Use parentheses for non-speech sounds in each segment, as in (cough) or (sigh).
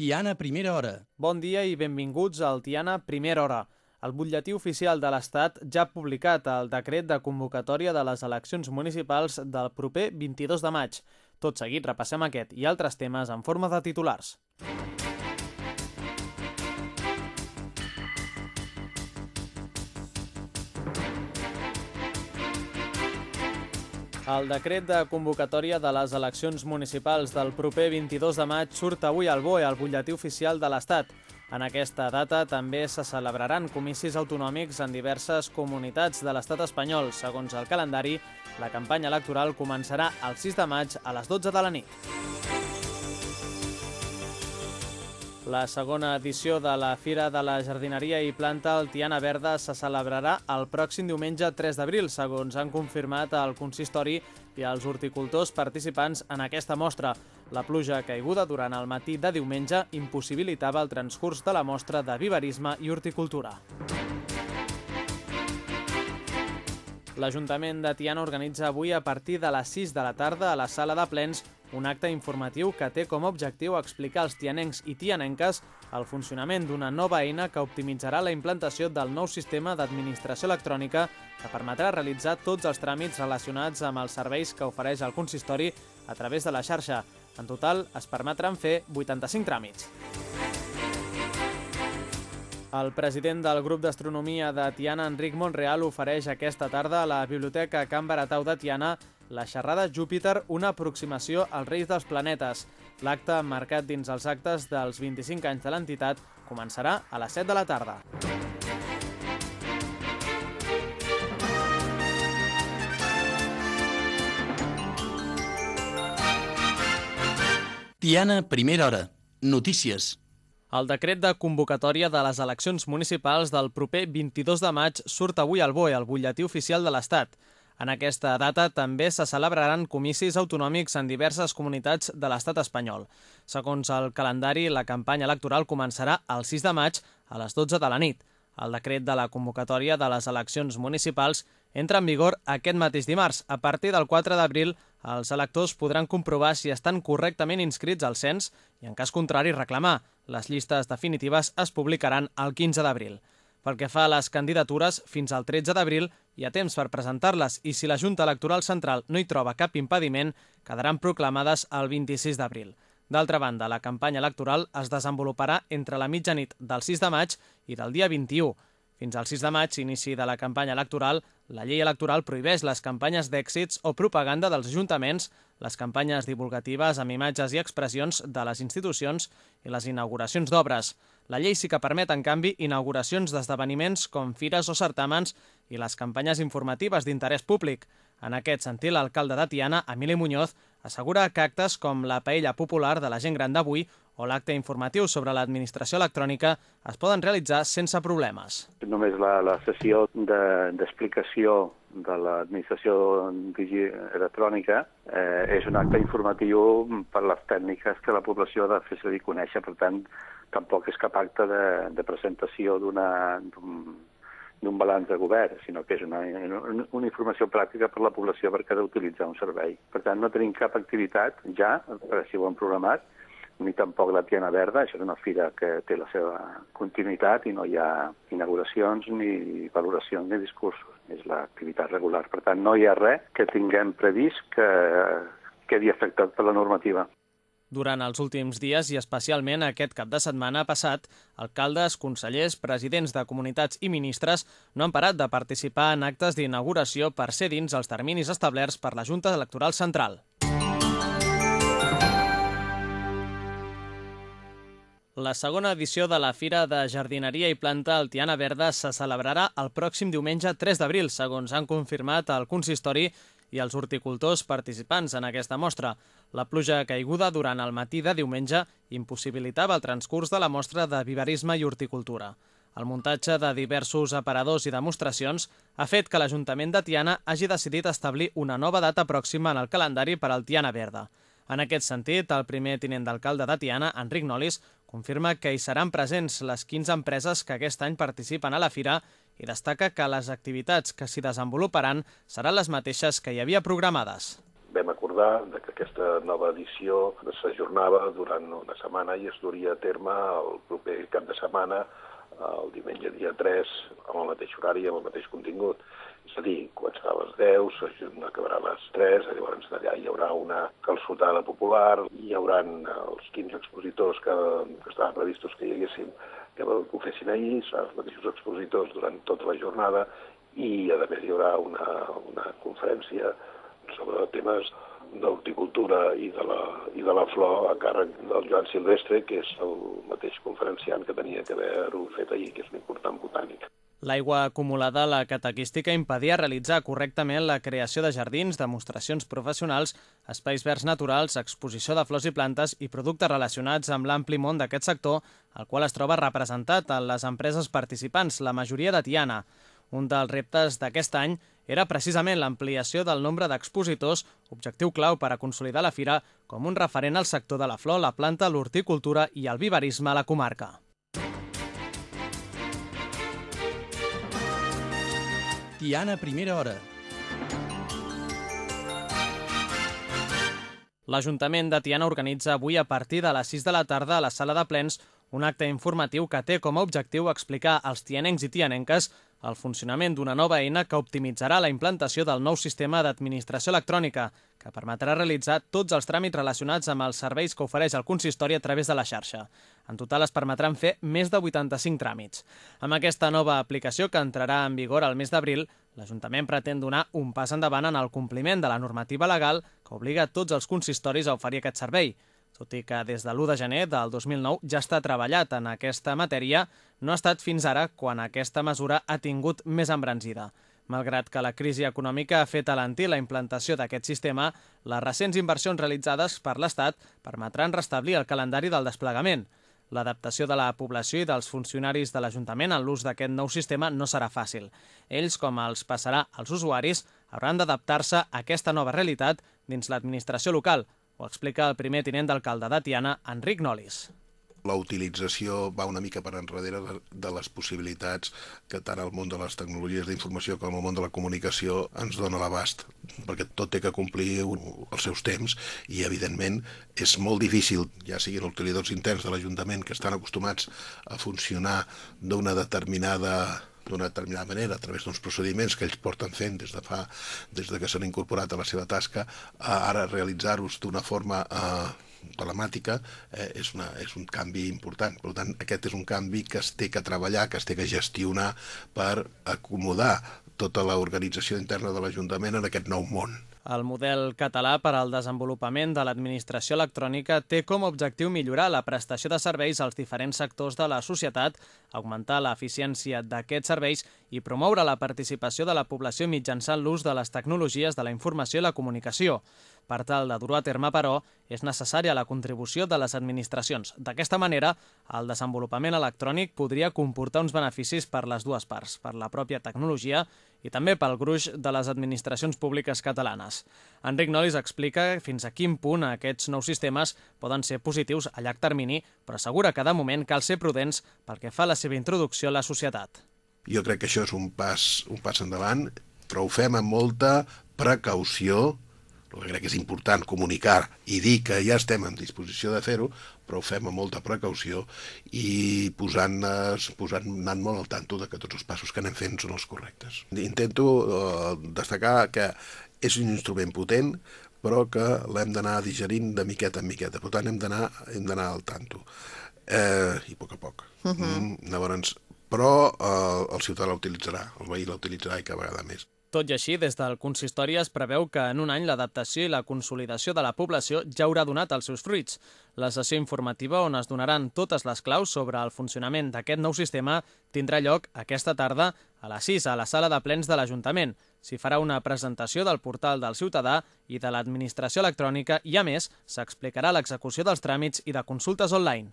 Tiana Primera Hora. Bon dia i benvinguts al Tiana Primera Hora. El butlletí oficial de l'Estat ja ha publicat el decret de convocatòria de les eleccions municipals del proper 22 de maig. Tot seguit repassem aquest i altres temes en forma de titulars. El decret de convocatòria de les eleccions municipals del proper 22 de maig surt avui al BOE, al butlletí oficial de l'Estat. En aquesta data també se celebraran comicis autonòmics en diverses comunitats de l'estat espanyol. Segons el calendari, la campanya electoral començarà el 6 de maig a les 12 de la nit. La segona edició de la Fira de la Jardineria i Planta al Tiana Verda se celebrarà el pròxim diumenge 3 d'abril, segons han confirmat el consistori i els horticultors participants en aquesta mostra. La pluja caiguda durant el matí de diumenge impossibilitava el transcurs de la mostra de viverisme i horticultura. L'Ajuntament de Tiana organitza avui a partir de les 6 de la tarda a la sala de plens un acte informatiu que té com a objectiu explicar als tianencs i tianenques el funcionament d'una nova eina que optimitzarà la implantació del nou sistema d'administració electrònica que permetrà realitzar tots els tràmits relacionats amb els serveis que ofereix el consistori a través de la xarxa. En total, es permetran fer 85 tràmits. El president del grup d'astronomia de Tiana, Enric Montreal, ofereix aquesta tarda a la Biblioteca Can Baratau de Tiana la xerrada Júpiter, una aproximació als reis dels planetes. L'acte, marcat dins els actes dels 25 anys de l'entitat, començarà a les 7 de la tarda. Tiana Primera Hora. Notícies. El decret de convocatòria de les eleccions municipals del proper 22 de maig surt avui al BOE, al butlletí oficial de l'Estat. En aquesta data també se celebraran comicis autonòmics en diverses comunitats de l'estat espanyol. Segons el calendari, la campanya electoral començarà el 6 de maig a les 12 de la nit. El decret de la convocatòria de les eleccions municipals entra en vigor aquest mateix dimarts. A partir del 4 d'abril, els electors podran comprovar si estan correctament inscrits al cens i, en cas contrari, reclamar. Les llistes definitives es publicaran el 15 d'abril. Pel que fa a les candidatures, fins al 13 d'abril hi ha temps per presentar-les i si la Junta Electoral Central no hi troba cap impediment, quedaran proclamades el 26 d'abril. D'altra banda, la campanya electoral es desenvoluparà entre la mitjanit del 6 de maig i del dia 21. Fins al 6 de maig, inici de la campanya electoral, la llei electoral prohibeix les campanyes d'èxits o propaganda dels ajuntaments, les campanyes divulgatives amb imatges i expressions de les institucions i les inauguracions d'obres. La llei sí que permet, en canvi, inauguracions d'esdeveniments com fires o certàmens i les campanyes informatives d'interès públic. En aquest sentit, l'alcalde de Tiana, Emili Muñoz, assegura que actes com la paella popular de la gent gran d'avui o l'acte informatiu sobre l'administració electrònica es poden realitzar sense problemes. Només la, la sessió d'explicació de, de l'administració electrònica eh, és un acte informatiu per les tècniques que la població ha de fer servir conèixer. Per tant, tampoc és cap acte de, de presentació d'un balanç de govern, sinó que és una, una informació pràctica per la població perquè ha d'utilitzar un servei. Per tant, no tenim cap activitat ja, per si ho hem programat, ni tampoc la Tiana Verda, això és una fira que té la seva continuïtat i no hi ha inauguracions ni valoracions ni discursos, és l'activitat regular. Per tant, no hi ha res que tinguem previst que quedi afectat per la normativa. Durant els últims dies i especialment aquest cap de setmana passat, alcaldes, consellers, presidents de comunitats i ministres no han parat de participar en actes d'inauguració per ser dins els terminis establerts per la Junta Electoral Central. La segona edició de la Fira de Jardineria i Planta al Tiana Verda se celebrarà el pròxim diumenge 3 d'abril, segons han confirmat el consistori i els horticultors participants en aquesta mostra. La pluja caiguda durant el matí de diumenge impossibilitava el transcurs de la mostra de viverisme i horticultura. El muntatge de diversos aparadors i demostracions ha fet que l'Ajuntament de Tiana hagi decidit establir una nova data pròxima en el calendari per al Tiana Verda. En aquest sentit, el primer tinent d'alcalde de Tiana, Enric Nolis, confirma que hi seran presents les 15 empreses que aquest any participen a la fira i destaca que les activitats que s'hi desenvoluparan seran les mateixes que hi havia programades. vam acordar que aquesta nova edició s'ajornava durant una setmana i es duria a terme el proper cap de setmana, el diumenge dia 3, amb el mateix horari i amb el mateix contingut. És a dir, començarà a les 10, acabarà a les 3, llavors d'allà hi haurà una calçotada popular, hi haurà els 15 expositors que, que estaven previstos que hi haguessin, que ho fessin ahir, els mateixos expositors durant tota la jornada, i a més hi haurà una, una conferència sobre temes d'horticultura i, de la, i de la flor a càrrec del Joan Silvestre, que és el mateix conferenciant que tenia que haver-ho fet ahir, que és un important botànic. L'aigua acumulada a la cataquística impedia realitzar correctament la creació de jardins, demostracions professionals, espais verds naturals, exposició de flors i plantes i productes relacionats amb l'ampli món d'aquest sector, el qual es troba representat en les empreses participants, la majoria de Tiana. Un dels reptes d'aquest any era precisament l'ampliació del nombre d'expositors, objectiu clau per a consolidar la fira com un referent al sector de la flor, la planta, l'horticultura i el viverisme a la comarca. Tiana, primera hora. L'Ajuntament de Tiana organitza avui a partir de les 6 de la tarda a la sala de plens un acte informatiu que té com a objectiu explicar als tianencs i tianenques el funcionament d'una nova eina que optimitzarà la implantació del nou sistema d'administració electrònica, que permetrà realitzar tots els tràmits relacionats amb els serveis que ofereix el consistori a través de la xarxa. En total es permetran fer més de 85 tràmits. Amb aquesta nova aplicació, que entrarà en vigor al mes d'abril, l'Ajuntament pretén donar un pas endavant en el compliment de la normativa legal que obliga tots els consistoris a oferir aquest servei. Tot i que des de l'1 de gener del 2009 ja està treballat en aquesta matèria, no ha estat fins ara quan aquesta mesura ha tingut més embranzida. Malgrat que la crisi econòmica ha fet alentir la implantació d'aquest sistema, les recents inversions realitzades per l'Estat permetran restablir el calendari del desplegament. L'adaptació de la població i dels funcionaris de l'Ajuntament en l'ús d'aquest nou sistema no serà fàcil. Ells, com els passarà als usuaris, hauran d'adaptar-se a aquesta nova realitat dins l'administració local, ho explica el primer tinent d'alcalde de Tiana, Enric Nolis la utilització va una mica per enrere de les possibilitats que tant el món de les tecnologies d'informació com el món de la comunicació ens dona l'abast, perquè tot té que complir els seus temps i, evidentment, és molt difícil, ja siguin utilitzadors interns de l'Ajuntament que estan acostumats a funcionar d'una determinada d'una determinada manera, a través d'uns procediments que ells porten fent des de fa, des de que s'han incorporat a la seva tasca, a ara realitzar-los d'una forma eh, telemàtica eh, és, una, és un canvi important. Per tant, aquest és un canvi que es té que treballar, que es té que gestionar per acomodar tota l'organització interna de l'Ajuntament en aquest nou món. El model català per al desenvolupament de l'administració electrònica té com a objectiu millorar la prestació de serveis als diferents sectors de la societat, augmentar l'eficiència d'aquests serveis i promoure la participació de la població mitjançant l'ús de les tecnologies de la informació i la comunicació. Per tal de dur a terme, però, és necessària la contribució de les administracions. D'aquesta manera, el desenvolupament electrònic podria comportar uns beneficis per les dues parts, per la pròpia tecnologia i també pel gruix de les administracions públiques catalanes. Enric Nolis explica fins a quin punt aquests nous sistemes poden ser positius a llarg termini, però assegura que de moment cal ser prudents pel que fa a la seva introducció a la societat. Jo crec que això és un pas, un pas endavant, però ho fem amb molta precaució, el que crec que és important comunicar i dir que ja estem en disposició de fer-ho, però ho fem amb molta precaució i posant, posant anant molt al tanto de que tots els passos que anem fent són els correctes. Intento eh, destacar que és un instrument potent, però que l'hem d'anar digerint de miqueta en miqueta. Per tant, hem d'anar al tanto. Eh, I a poc a poc. Uh -huh. mm, llavors, però eh, el ciutadà l'utilitzarà, el veí l'utilitzarà i cada vegada més. Tot i així, des del consistori es preveu que en un any l'adaptació i la consolidació de la població ja haurà donat els seus fruits. La sessió informativa on es donaran totes les claus sobre el funcionament d'aquest nou sistema tindrà lloc aquesta tarda a les 6 a la sala de plens de l'Ajuntament. S'hi farà una presentació del portal del ciutadà i de l'administració electrònica i, a més, s'explicarà l'execució dels tràmits i de consultes online.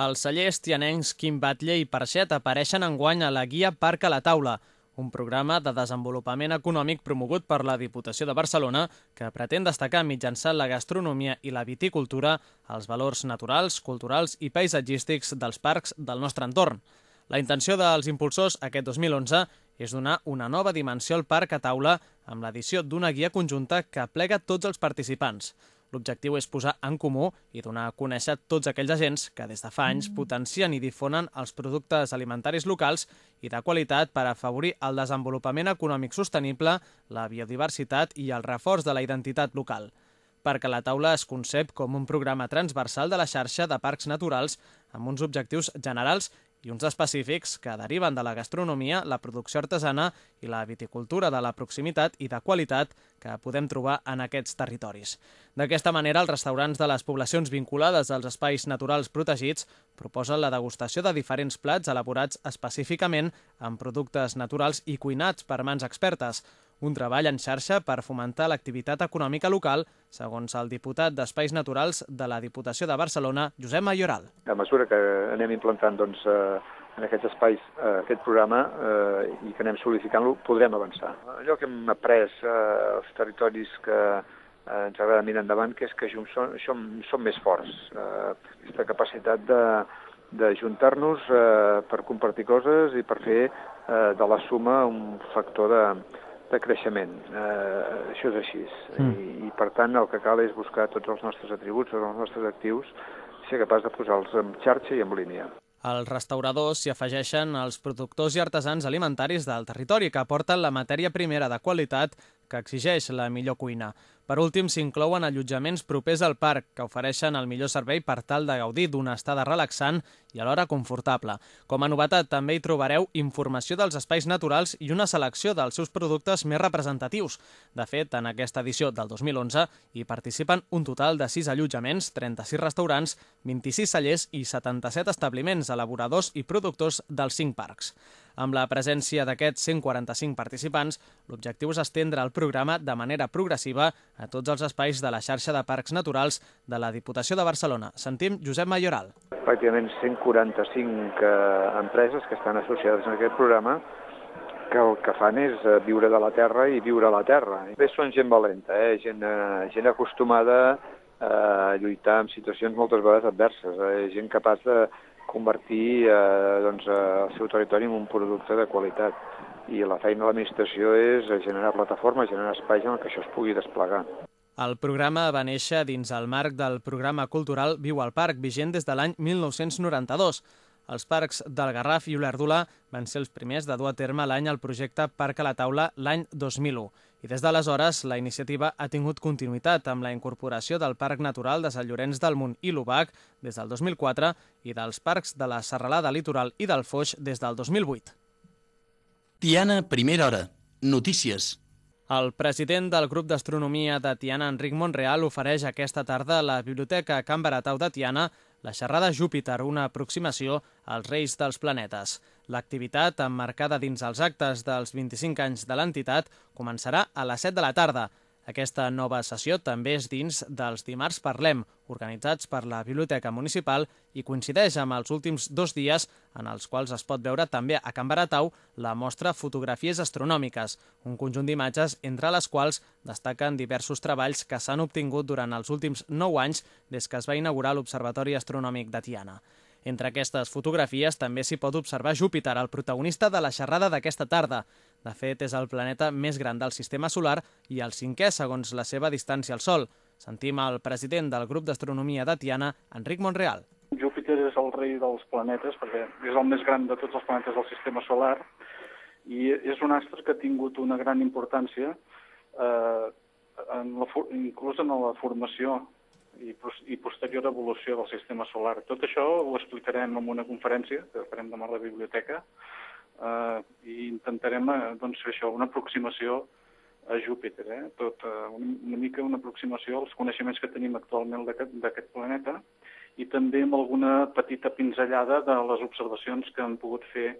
Els cellers tianencs Quim Batlle i Parxet apareixen enguany a la guia Parc a la Taula, un programa de desenvolupament econòmic promogut per la Diputació de Barcelona que pretén destacar mitjançant la gastronomia i la viticultura els valors naturals, culturals i paisatgístics dels parcs del nostre entorn. La intenció dels impulsors aquest 2011 és donar una nova dimensió al parc a taula amb l'edició d'una guia conjunta que plega tots els participants. L'objectiu és posar en comú i donar a conèixer tots aquells agents que des de fa anys potencien i difonen els productes alimentaris locals i de qualitat per afavorir el desenvolupament econòmic sostenible, la biodiversitat i el reforç de la identitat local. Perquè la taula es concep com un programa transversal de la xarxa de parcs naturals amb uns objectius generals i uns específics que deriven de la gastronomia, la producció artesana i la viticultura de la proximitat i de qualitat que podem trobar en aquests territoris. D'aquesta manera, els restaurants de les poblacions vinculades als espais naturals protegits proposen la degustació de diferents plats elaborats específicament amb productes naturals i cuinats per mans expertes, un treball en xarxa per fomentar l'activitat econòmica local, segons el diputat d'Espais Naturals de la Diputació de Barcelona, Josep Mayoral. A mesura que anem implantant doncs, eh, en aquests espais eh, aquest programa eh, i que anem solidificant-lo, podrem avançar. Allò que hem après als territoris que ens agrada mirar endavant, que és que som, som, som més forts. Aquesta capacitat de, de juntar-nos per compartir coses i per fer eh, de la suma un factor de, de creixement. Eh, això és així. Mm. I, I, per tant, el que cal és buscar tots els nostres atributs, tots els nostres actius, ser capaç de posar-los en xarxa i en línia. Als restauradors s'hi afegeixen els productors i artesans alimentaris del territori que aporten la matèria primera de qualitat que exigeix la millor cuina. Per últim, s'inclouen allotjaments propers al parc, que ofereixen el millor servei per tal de gaudir d'una estada relaxant i alhora confortable. Com a novetat, també hi trobareu informació dels espais naturals i una selecció dels seus productes més representatius. De fet, en aquesta edició del 2011 hi participen un total de 6 allotjaments, 36 restaurants, 26 cellers i 77 establiments, elaboradors i productors dels 5 parcs. Amb la presència d'aquests 145 participants, l'objectiu és estendre el programa de manera progressiva a tots els espais de la xarxa de parcs naturals de la Diputació de Barcelona. Sentim Josep Mayoral. Pràcticament 145 eh, empreses que estan associades en aquest programa que el que fan és eh, viure de la terra i viure a la terra. Bé, són gent valenta, eh? gent, eh, gent acostumada a lluitar en situacions moltes vegades adverses, eh? gent capaç de, convertir eh, doncs, eh, el seu territori en un producte de qualitat. I la feina de l'administració és generar plataformes, generar espais en què això es pugui desplegar. El programa va néixer dins el marc del programa cultural Viu al Parc, vigent des de l'any 1992. Els parcs del Garraf i Olerdula van ser els primers de dur a terme l'any el projecte Parc a la Taula l'any 2001 i des d'aleshores la iniciativa ha tingut continuïtat amb la incorporació del Parc Natural de Sant Llorenç del Munt i l'Ubac des del 2004 i dels parcs de la Serralada Litoral i del Foix des del 2008. Tiana, primera hora. Notícies. El president del grup d'astronomia de Tiana, Enric Monreal, ofereix aquesta tarda a la Biblioteca Can Baratau de Tiana la xerrada Júpiter, una aproximació als reis dels planetes. L'activitat, emmarcada dins els actes dels 25 anys de l'entitat, començarà a les 7 de la tarda. Aquesta nova sessió també és dins dels Dimarts Parlem, organitzats per la Biblioteca Municipal i coincideix amb els últims dos dies en els quals es pot veure també a Can Baratau la mostra Fotografies Astronòmiques, un conjunt d'imatges entre les quals destaquen diversos treballs que s'han obtingut durant els últims nou anys des que es va inaugurar l'Observatori Astronòmic de Tiana. Entre aquestes fotografies també s'hi pot observar Júpiter, el protagonista de la xerrada d'aquesta tarda. De fet, és el planeta més gran del sistema solar i el cinquè segons la seva distància al Sol. Sentim el president del grup d'astronomia de Tiana, Enric Monreal. Júpiter és el rei dels planetes perquè és el més gran de tots els planetes del sistema solar i és un astre que ha tingut una gran importància eh, en la, inclús en la formació i, i posterior evolució del sistema solar. Tot això ho explicarem en una conferència que farem demà a la biblioteca eh, i intentarem eh, doncs, fer això, una aproximació a Júpiter, eh? Tot, eh, una mica una aproximació als coneixements que tenim actualment d'aquest planeta i també amb alguna petita pinzellada de les observacions que han pogut fer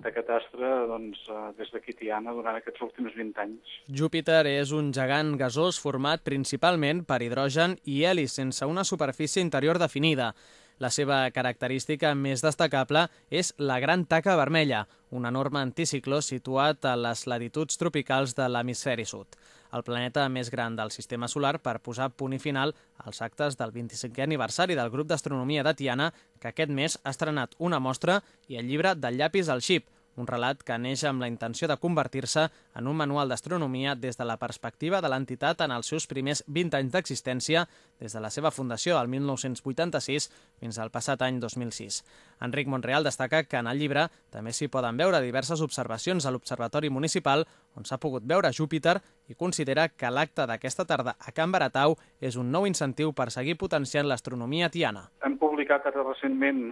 d'aquest astre doncs, eh, des d'aquí Tiana durant aquests últims 20 anys. Júpiter és un gegant gasós format principalment per hidrogen i heli sense una superfície interior definida. La seva característica més destacable és la Gran Taca Vermella, un enorme anticicló situat a les latituds tropicals de l'hemisferi sud. El planeta més gran del sistema solar per posar punt i final als actes del 25è aniversari del grup d'astronomia de Tiana, que aquest mes ha estrenat una mostra i el llibre del llapis al xip, un relat que neix amb la intenció de convertir-se en un manual d'astronomia des de la perspectiva de l'entitat en els seus primers 20 anys d'existència, des de la seva fundació al 1986 fins al passat any 2006. Enric Monreal destaca que en el llibre també s'hi poden veure diverses observacions a l'Observatori Municipal on s'ha pogut veure Júpiter i considera que l'acte d'aquesta tarda a Can Baratau és un nou incentiu per seguir potenciant l'astronomia tiana. Hem publicat recentment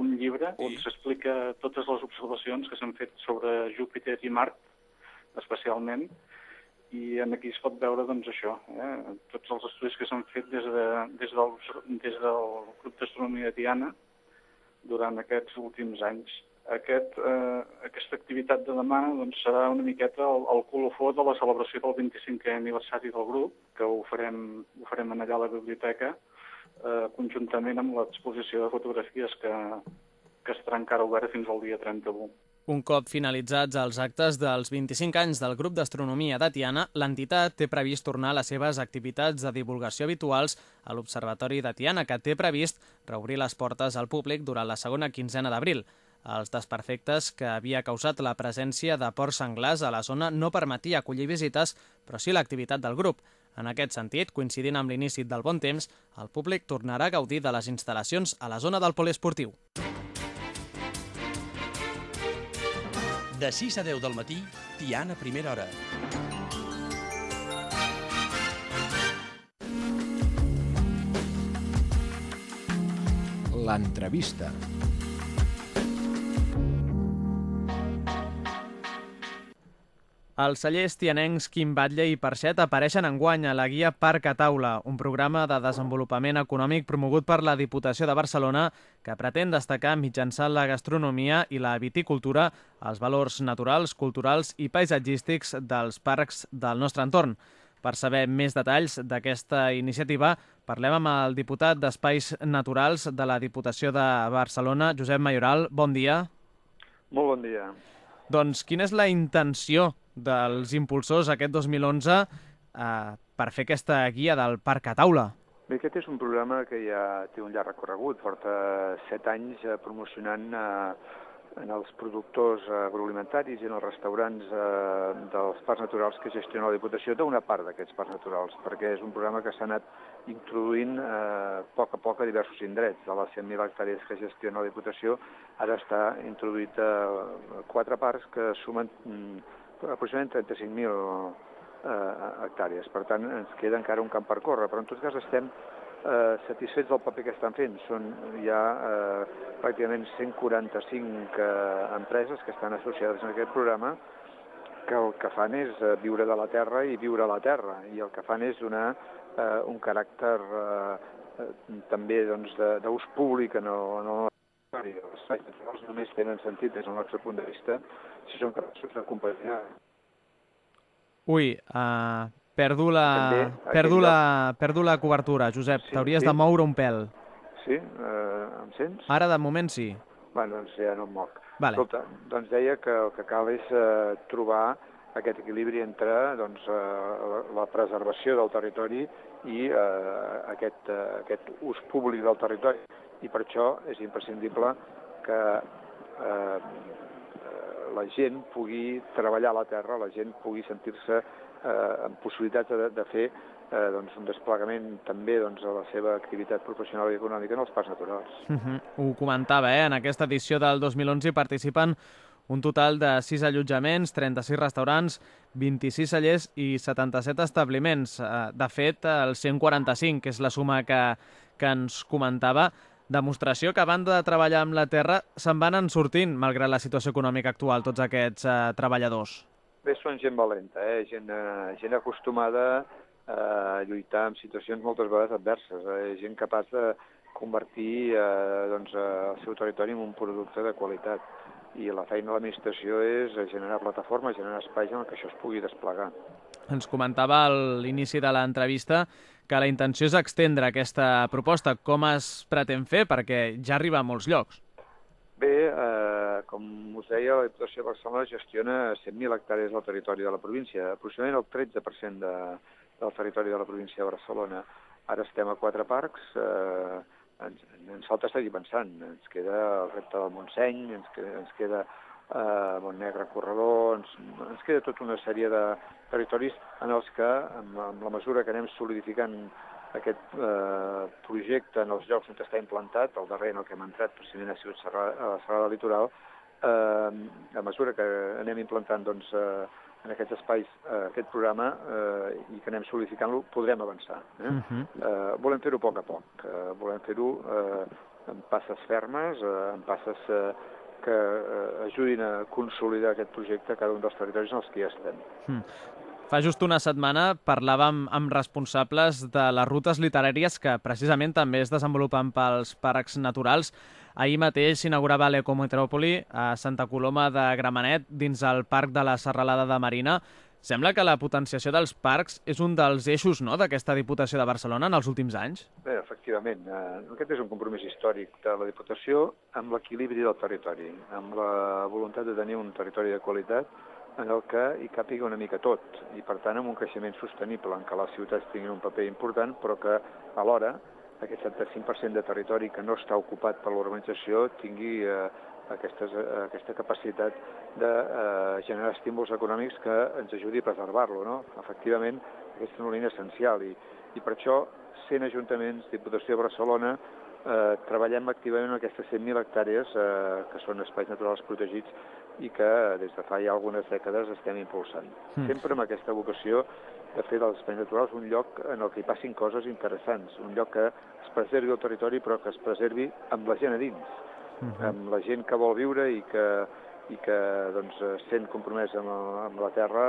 un llibre on s'explica totes les observacions que s'han fet sobre Júpiter i Mart, especialment, i en aquí es pot veure doncs, això, eh? tots els estudis que s'han fet des, de, des, del, des del Club d'Astronomia Tiana durant aquests últims anys. Aquest, eh, aquesta activitat de demà doncs, serà una miqueta el, el colofó de la celebració del 25è aniversari del grup, que ho farem, ho farem allà a la biblioteca, eh, conjuntament amb l'exposició de fotografies que, que estarà encara oberta fins al dia 31. Un cop finalitzats els actes dels 25 anys del grup d'astronomia de Tiana, l'entitat té previst tornar a les seves activitats de divulgació habituals a l'Observatori de Tiana, que té previst reobrir les portes al públic durant la segona quinzena d'abril. Els desperfectes que havia causat la presència de porcs senglars a la zona no permetia acollir visites, però sí l'activitat del grup. En aquest sentit, coincidint amb l'inici del bon temps, el públic tornarà a gaudir de les instal·lacions a la zona del poliesportiu. De 6 a 10 del matí, Tiana Primera Hora. L'entrevista. Els cellers tianencs Quim Batlle i Parxet apareixen enguany a la guia Parc a Taula, un programa de desenvolupament econòmic promogut per la Diputació de Barcelona que pretén destacar mitjançant la gastronomia i la viticultura els valors naturals, culturals i paisatgístics dels parcs del nostre entorn. Per saber més detalls d'aquesta iniciativa, parlem amb el diputat d'Espais Naturals de la Diputació de Barcelona, Josep Mayoral. Bon dia. Molt bon dia. Doncs quina és la intenció dels impulsors aquest 2011 eh, per fer aquesta guia del Parc a Taula? Bé, aquest és un programa que ja té un llarg recorregut, porta set anys eh, promocionant eh, en els productors agroalimentaris i en els restaurants eh, dels parcs naturals que gestiona la Diputació d'una part d'aquests parcs naturals, perquè és un programa que s'ha anat introduint eh, a poc a poc a diversos indrets. De les 100.000 hectàrees que gestiona la Diputació, ara està introduït a quatre parcs que sumen mm, aproximadament 35.000 eh, hectàrees. Per tant, ens queda encara un camp per córrer, però en tot cas estem eh, satisfets del paper que estan fent. Són ja eh, pràcticament 145 eh, empreses que estan associades en aquest programa que el que fan és eh, viure de la terra i viure a la terra, i el que fan és donar eh, un caràcter eh, eh, també doncs, d'ús doncs, públic en el, en el els espais naturals només tenen sentit des del nostre punt de vista si són capaços d'acompanyar. Ui, uh, perdo, la, També, perdo, la, lloc... perdo la cobertura, Josep. Sí, T'hauries sí. de moure un pèl. Sí? Uh, em sents? Ara, de moment, sí. Bueno, doncs ja no em moc. Vale. Escolta, doncs deia que el que cal és uh, trobar aquest equilibri entre doncs, uh, la preservació del territori i uh, aquest, uh, aquest ús públic del territori. I per això és imprescindible que eh, la gent pugui treballar a la terra, la gent pugui sentir-se eh, amb possibilitats de, de fer eh, doncs, un desplegament també doncs, a la seva activitat professional i econòmica en els parcs naturals. Uh -huh. Ho comentava, eh? en aquesta edició del 2011 hi participen un total de 6 allotjaments, 36 restaurants, 26 cellers i 77 establiments. Eh, de fet, el 145, que és la suma que, que ens comentava, demostració que a banda de treballar amb la terra se'n van en sortint, malgrat la situació econòmica actual, tots aquests eh, treballadors. Bé, són gent valenta, eh? gent, eh, gent acostumada a lluitar en situacions moltes vegades adverses, eh? gent capaç de convertir eh, doncs, el seu territori en un producte de qualitat. I la feina de l'administració és generar plataformes, generar espais en què això es pugui desplegar. Ens comentava a l'inici de l'entrevista que la intenció és extendre aquesta proposta. Com es pretén fer? Perquè ja arriba a molts llocs. Bé, eh, com us deia, la Diputació de Barcelona gestiona 100.000 hectàrees del territori de la província, aproximadament el 13% de, del territori de la província de Barcelona. Ara estem a quatre parcs, eh, ens, ens falta seguir pensant. Ens queda el repte del Montseny, ens queda, ens queda eh, Montnegre Corredor, ens, ens queda tota una sèrie de territoris en els que, amb, amb la mesura que anem solidificant aquest eh, projecte en els llocs on està implantat, el darrer en el que hem entrat precisament ha sigut a la Serrada Litoral, eh, a mesura que anem implantant doncs, eh, en aquests espais eh, aquest programa eh, i que anem solidificant-lo, podrem avançar. Eh? Uh -huh. eh, volem fer-ho a poc a poc, eh, volem fer-ho eh, en passes fermes, eh, en passes eh, que eh, ajudin a consolidar aquest projecte a cada un dels territoris en els que ja estem. Mm. Fa just una setmana parlàvem amb responsables de les rutes literàries que precisament també es desenvolupen pels parcs naturals. Ahir mateix s'inaugurava l'Ecometròpoli a Santa Coloma de Gramenet dins el Parc de la Serralada de Marina. Sembla que la potenciació dels parcs és un dels eixos no, d'aquesta Diputació de Barcelona en els últims anys? Bé, efectivament. Eh, aquest és un compromís històric de la Diputació amb l'equilibri del territori, amb la voluntat de tenir un territori de qualitat en el que hi càpiga una mica tot, i per tant amb un creixement sostenible en què les ciutats tinguin un paper important, però que alhora aquest 75% de territori que no està ocupat per l'urbanització tingui eh, aquestes, eh, aquesta capacitat de eh, generar estímuls econòmics que ens ajudi a preservar-lo. No? Efectivament, aquesta és una línia essencial i, i per això 100 ajuntaments, Diputació de Barcelona, eh, treballem activament en aquestes 100.000 hectàrees eh, que són espais naturals protegits i que des de fa ja algunes dècades estem impulsant. Mm. Sempre amb aquesta vocació de fer dels espais naturals un lloc en el que hi passin coses interessants, un lloc que es preservi el territori però que es preservi amb la gent a dins, mm -hmm. amb la gent que vol viure i que, i que doncs, sent compromès amb, amb la terra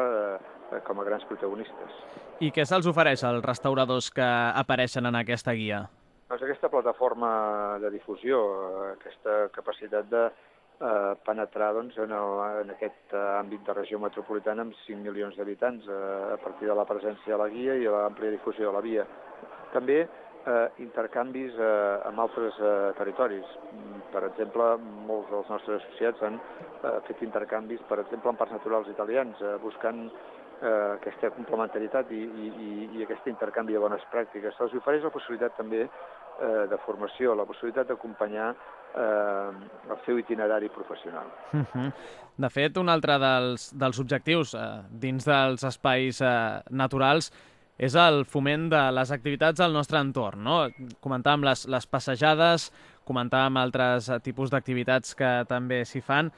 eh, com a grans protagonistes. I què se'ls ofereix als restauradors que apareixen en aquesta guia? Doncs aquesta plataforma de difusió, aquesta capacitat de, eh, penetrar doncs, en, el, en aquest eh, àmbit de regió metropolitana amb 5 milions d'habitants eh, a partir de la presència de la guia i l'àmplia difusió de la via. També eh, intercanvis eh, amb altres eh, territoris. Mm, per exemple, molts dels nostres associats han eh, fet intercanvis, per exemple, en parcs naturals italians, eh, buscant eh, aquesta complementarietat i, i, i aquest intercanvi de bones pràctiques. Se'ls ofereix la possibilitat també eh, de formació, la possibilitat d'acompanyar eh, el seu itinerari professional. Uh -huh. De fet, un altre dels, dels objectius eh, dins dels espais eh, naturals és el foment de les activitats al nostre entorn. No? Comentàvem les, les passejades, comentàvem altres eh, tipus d'activitats que també s'hi fan.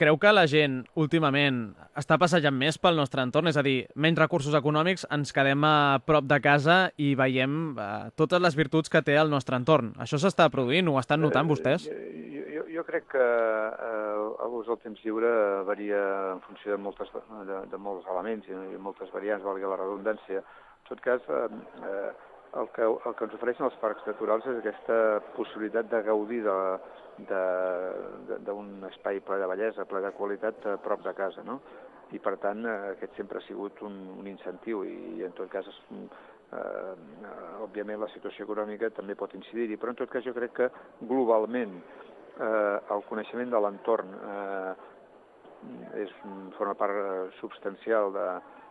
Creu que la gent últimament està passejant més pel nostre entorn? És a dir, menys recursos econòmics, ens quedem a prop de casa i veiem eh, totes les virtuts que té el nostre entorn. Això s'està produint? Ho estan notant vostès? Eh, jo, jo, crec que eh, l'ús del temps lliure varia en funció de, moltes, de, de molts elements i moltes variants, valgui la redundància. En tot cas, eh, eh el que, el que ens ofereixen els parcs naturals és aquesta possibilitat de gaudir d'un espai ple de bellesa, ple de qualitat a prop de casa, no? I per tant aquest sempre ha sigut un, un incentiu i en tot cas eh, òbviament la situació econòmica també pot incidir-hi, però en tot cas jo crec que globalment eh, el coneixement de l'entorn eh, és, forma part substancial de,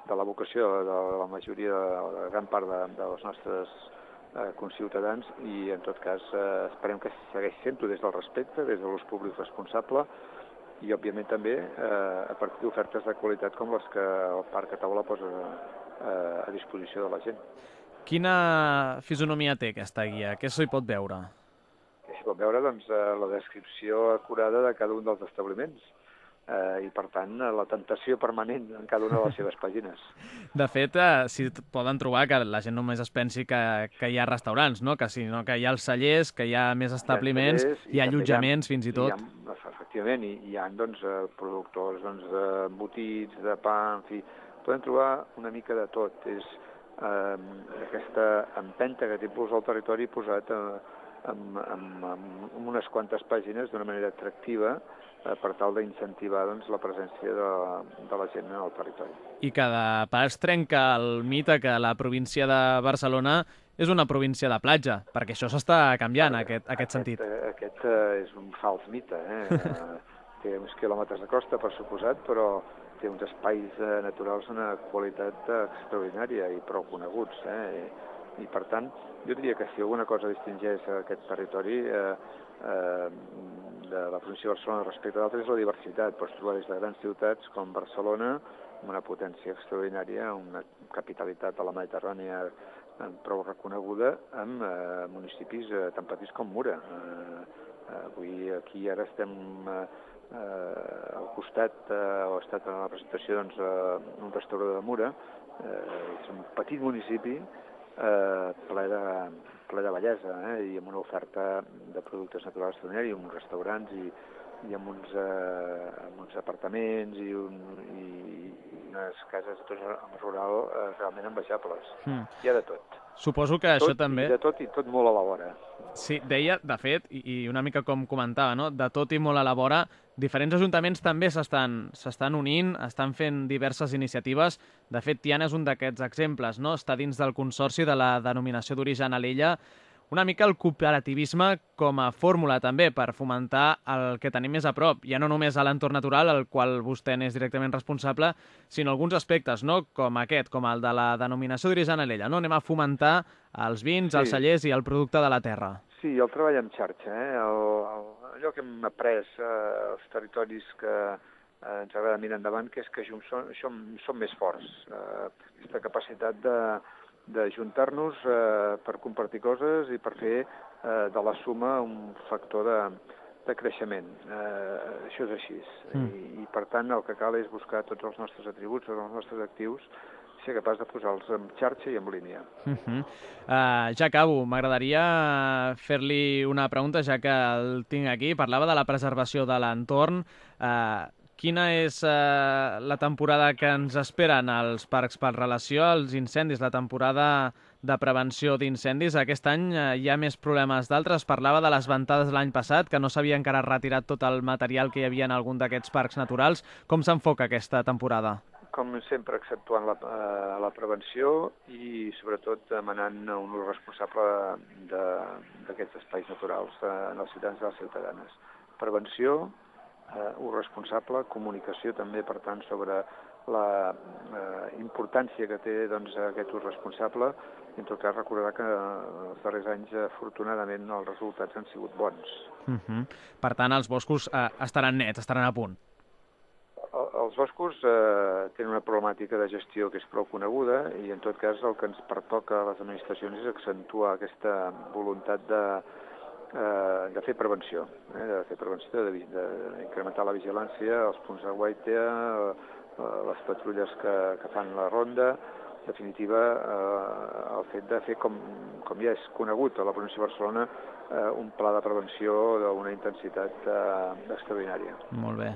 de la vocació de la majoria, de la gran part de, dels nostres eh, conciutadans i en tot cas eh, esperem que segueix sent-ho des del respecte, des de l'ús públic responsable i òbviament també eh, a partir d'ofertes de qualitat com les que el Parc Taula posa eh, a disposició de la gent. Quina fisonomia té aquesta guia? Què s'hi pot veure? S'hi pot veure? Doncs eh, la descripció acurada de cada un dels establiments eh, i per tant la tentació permanent en cada una de les seves pàgines. (laughs) De fet, eh, si poden trobar que la gent només es pensi que, que hi ha restaurants, no? que sinó que hi ha els cellers, que hi ha més establiments, hi ha, hi ha allotjaments ha, fins i tot. Hi ha, efectivament, hi, hi ha doncs, eh, productors doncs, de botits, de pa, en fi, podem trobar una mica de tot. És eh, aquesta empenta que t'impulsa el territori posat eh, amb, amb, amb unes quantes pàgines d'una manera atractiva eh, per tal d'incentivar doncs, la presència de, de la gent en el territori. I cada pas trenca el mite que la província de Barcelona és una província de platja, perquè això s'està canviant, aquest, aquest, aquest sentit. Aquest, aquest eh, és un fals mite. Eh? (laughs) té uns quilòmetres de costa, per suposat, però té uns espais eh, naturals d'una qualitat extraordinària i prou coneguts. Eh? I, I, per tant, jo diria que si alguna cosa distingeix aquest territori eh, eh, de la província de Barcelona respecte a d'altres és la diversitat. Pots trobar des de grans ciutats com Barcelona, amb una potència extraordinària, una capitalitat a la Mediterrània prou reconeguda, amb eh, municipis eh, tan petits com Mura. Eh, eh, avui aquí ara estem eh, eh, al costat, eh, o ha estat a la presentació doncs, eh, un restaurador de Mura, eh, és un petit municipi eh, ple, de, ple de bellesa eh, i amb una oferta de productes naturals extraordinari, amb uns restaurants i, i amb uns, eh, amb uns apartaments i, un, i unes cases de tot rural eh, realment envejables. Mm. Hi ha de tot. Suposo que tot, això també... De tot i tot molt a la vora. Sí, deia, de fet, i, i una mica com comentava, no? de tot i molt a la vora, diferents ajuntaments també s'estan unint, estan fent diverses iniciatives. De fet, Tiana és un d'aquests exemples, no? està dins del consorci de la denominació d'origen a l'ella, una mica el cooperativisme com a fórmula també per fomentar el que tenim més a prop, ja no només a l'entorn natural, al qual vostè n'és directament responsable, sinó alguns aspectes, no? com aquest, com el de la denominació d'origen a l'ella. No? Anem a fomentar els vins, sí. els cellers i el producte de la terra. Sí, el treball en xarxa. Eh? El, el, allò que hem après eh, els territoris que eh, ens agrada mirar endavant, que és que som, som, som més forts. Eh, aquesta capacitat de, d'ajuntar-nos eh, per compartir coses i per fer eh, de la suma un factor de, de creixement. Eh, això és així. Mm. I, I, per tant, el que cal és buscar tots els nostres atributs, tots els nostres actius, ser capaç de posar-los en xarxa i en línia. Uh -huh. uh, ja acabo. M'agradaria fer-li una pregunta, ja que el tinc aquí. Parlava de la preservació de l'entorn. Uh, Quina és eh, la temporada que ens esperen als parcs per relació als incendis, la temporada de prevenció d'incendis? Aquest any eh, hi ha més problemes d'altres. Parlava de les ventades l'any passat, que no s'havia encara retirat tot el material que hi havia en algun d'aquests parcs naturals. Com s'enfoca aquesta temporada? Com sempre, exceptuant la, eh, la prevenció i sobretot demanant un ús responsable d'aquests espais naturals eh, en els ciutadans i les ciutadanes. Prevenció, eh, ús responsable, comunicació també, per tant, sobre la eh, importància que té doncs, aquest ús responsable i en tot cas recordar que els darrers anys afortunadament els resultats han sigut bons. Uh -huh. Per tant, els boscos eh, estaran nets, estaran a punt. Els boscos eh, tenen una problemàtica de gestió que és prou coneguda i en tot cas el que ens pertoca a les administracions és accentuar aquesta voluntat de, eh, de fer prevenció, eh, de fer prevenció, d'incrementar la vigilància, els punts de guaita, eh, les patrulles que, que fan la ronda, definitiva, eh, el fet de fer, com, com ja és conegut a la província de Barcelona, eh, un pla de prevenció d'una intensitat eh, extraordinària. Molt bé.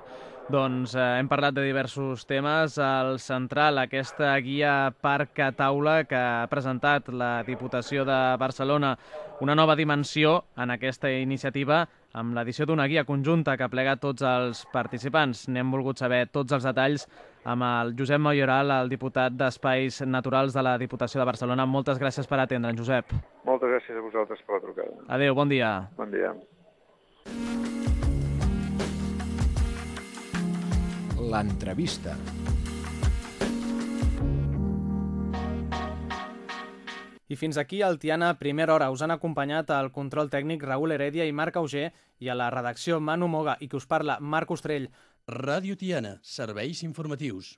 Doncs eh, hem parlat de diversos temes. El central, aquesta guia Parc a Taula que ha presentat la Diputació de Barcelona una nova dimensió en aquesta iniciativa amb l'edició d'una guia conjunta que plega tots els participants. N'hem volgut saber tots els detalls amb el Josep Mayoral, el diputat d'Espais Naturals de la Diputació de Barcelona. Moltes gràcies per atendre'ns, Josep. Moltes gràcies a vosaltres per la trucada. Adéu, bon dia. Bon dia. l'entrevista. I fins aquí el Tiana Primera Hora. Us han acompanyat el control tècnic Raül Heredia i Marc Auger i a la redacció Manu Moga i que us parla Marc Ostrell. Ràdio Tiana, serveis informatius.